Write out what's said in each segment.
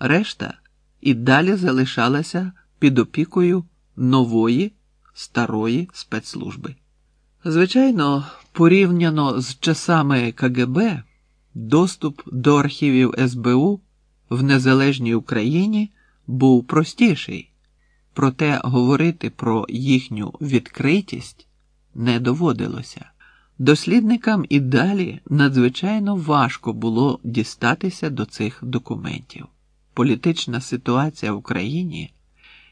решта і далі залишалася під опікою нової старої спецслужби. Звичайно, порівняно з часами КГБ, доступ до архівів СБУ в незалежній Україні був простіший, проте говорити про їхню відкритість не доводилося. Дослідникам і далі надзвичайно важко було дістатися до цих документів. Політична ситуація в Україні,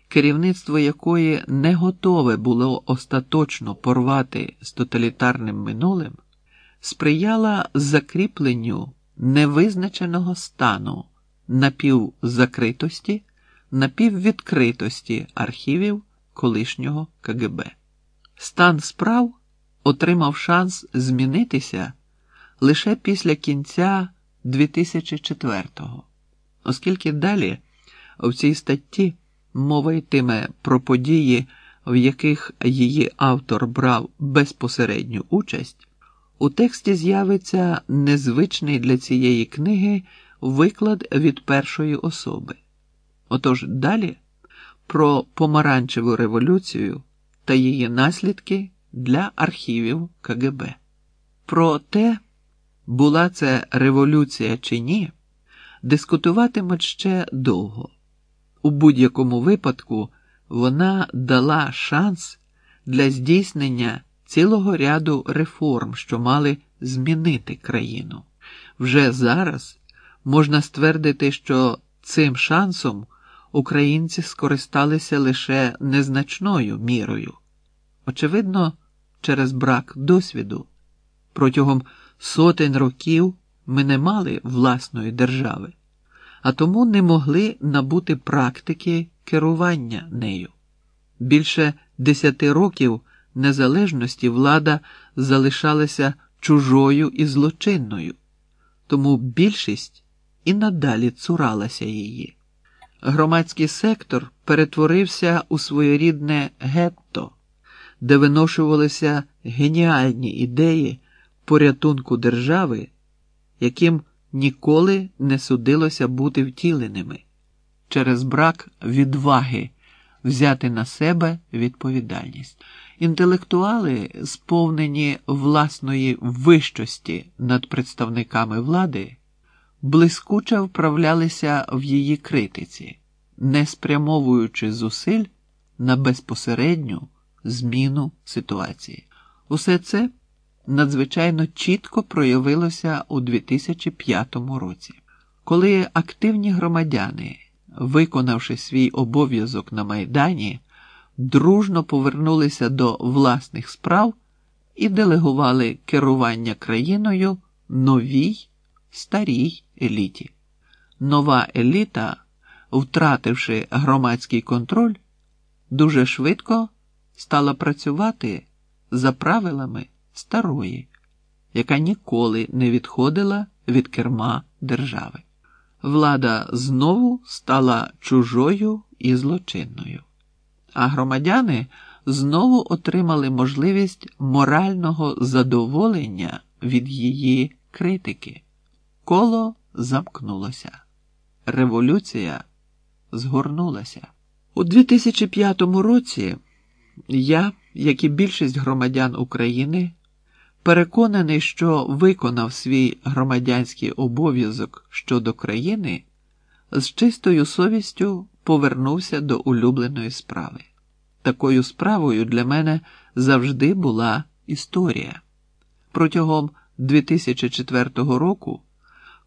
керівництво якої не готове було остаточно порвати з тоталітарним минулим, сприяла закріпленню невизначеного стану напівзакритості, напіввідкритості архівів колишнього КГБ. Стан справ отримав шанс змінитися лише після кінця 2004-го, оскільки далі в цій статті мова йтиме про події, в яких її автор брав безпосередню участь, у тексті з'явиться незвичний для цієї книги виклад від першої особи. Отож далі про помаранчеву революцію та її наслідки для архівів КГБ. Про те, була це революція чи ні, дискутуватимуть ще довго. У будь-якому випадку вона дала шанс для здійснення цілого ряду реформ, що мали змінити країну. Вже зараз можна ствердити, що цим шансом українці скористалися лише незначною мірою. Очевидно, через брак досвіду. Протягом сотень років ми не мали власної держави, а тому не могли набути практики керування нею. Більше десяти років незалежності влада залишалася чужою і злочинною, тому більшість і надалі цуралася її. Громадський сектор перетворився у своєрідне гетто де виношувалися геніальні ідеї порятунку держави, яким ніколи не судилося бути втіленими через брак відваги взяти на себе відповідальність. Інтелектуали, сповнені власної вищості над представниками влади, блискуче вправлялися в її критиці, не спрямовуючи зусиль на безпосередню зміну ситуації. Усе це надзвичайно чітко проявилося у 2005 році, коли активні громадяни, виконавши свій обов'язок на Майдані, дружно повернулися до власних справ і делегували керування країною новій старій еліті. Нова еліта, втративши громадський контроль, дуже швидко стала працювати за правилами старої, яка ніколи не відходила від керма держави. Влада знову стала чужою і злочинною, а громадяни знову отримали можливість морального задоволення від її критики. Коло замкнулося. Революція згорнулася. У 2005 році. Я, як і більшість громадян України, переконаний, що виконав свій громадянський обов'язок щодо країни, з чистою совістю повернувся до улюбленої справи. Такою справою для мене завжди була історія. Протягом 2004 року,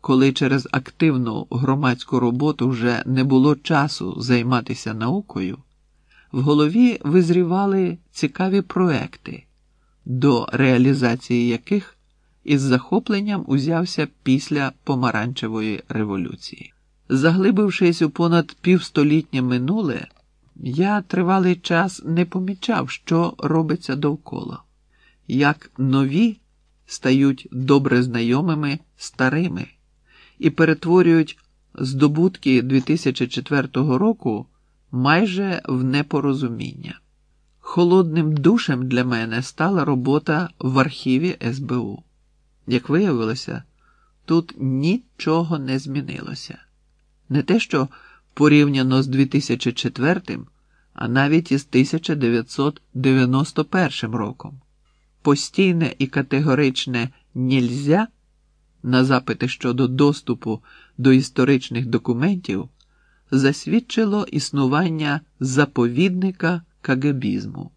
коли через активну громадську роботу вже не було часу займатися наукою в голові визрівали цікаві проекти, до реалізації яких із захопленням узявся після помаранчевої революції. Заглибившись у понад півстолітнє минуле, я тривалий час не помічав, що робиться довкола, як нові стають добре знайомими старими і перетворюють здобутки 2004 року майже в непорозуміння. Холодним душем для мене стала робота в архіві СБУ. Як виявилося, тут нічого не змінилося. Не те, що порівняно з 2004, а навіть із 1991 роком. Постійне і категоричне нільзя на запити щодо доступу до історичних документів засвідчило існування заповідника кагебізму.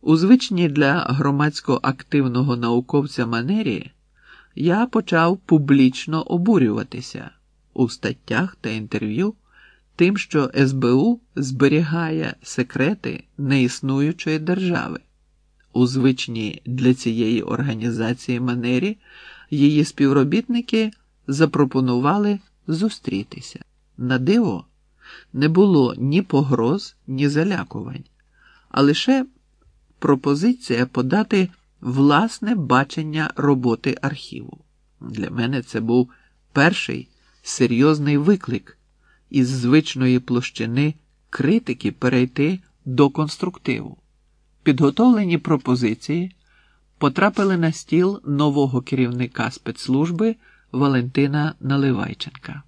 У звичній для громадсько активного науковця манері я почав публічно обурюватися у статтях та інтерв'ю тим, що СБУ зберігає секрети неіснуючої держави. У звичній для цієї організації манері її співробітники запропонували зустрітися. На диво не було ні погроз, ні залякувань, а лише пропозиція подати власне бачення роботи архіву. Для мене це був перший серйозний виклик із звичної площини критики перейти до конструктиву. Підготовлені пропозиції потрапили на стіл нового керівника спецслужби Валентина Наливайченка.